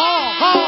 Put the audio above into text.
Call, call.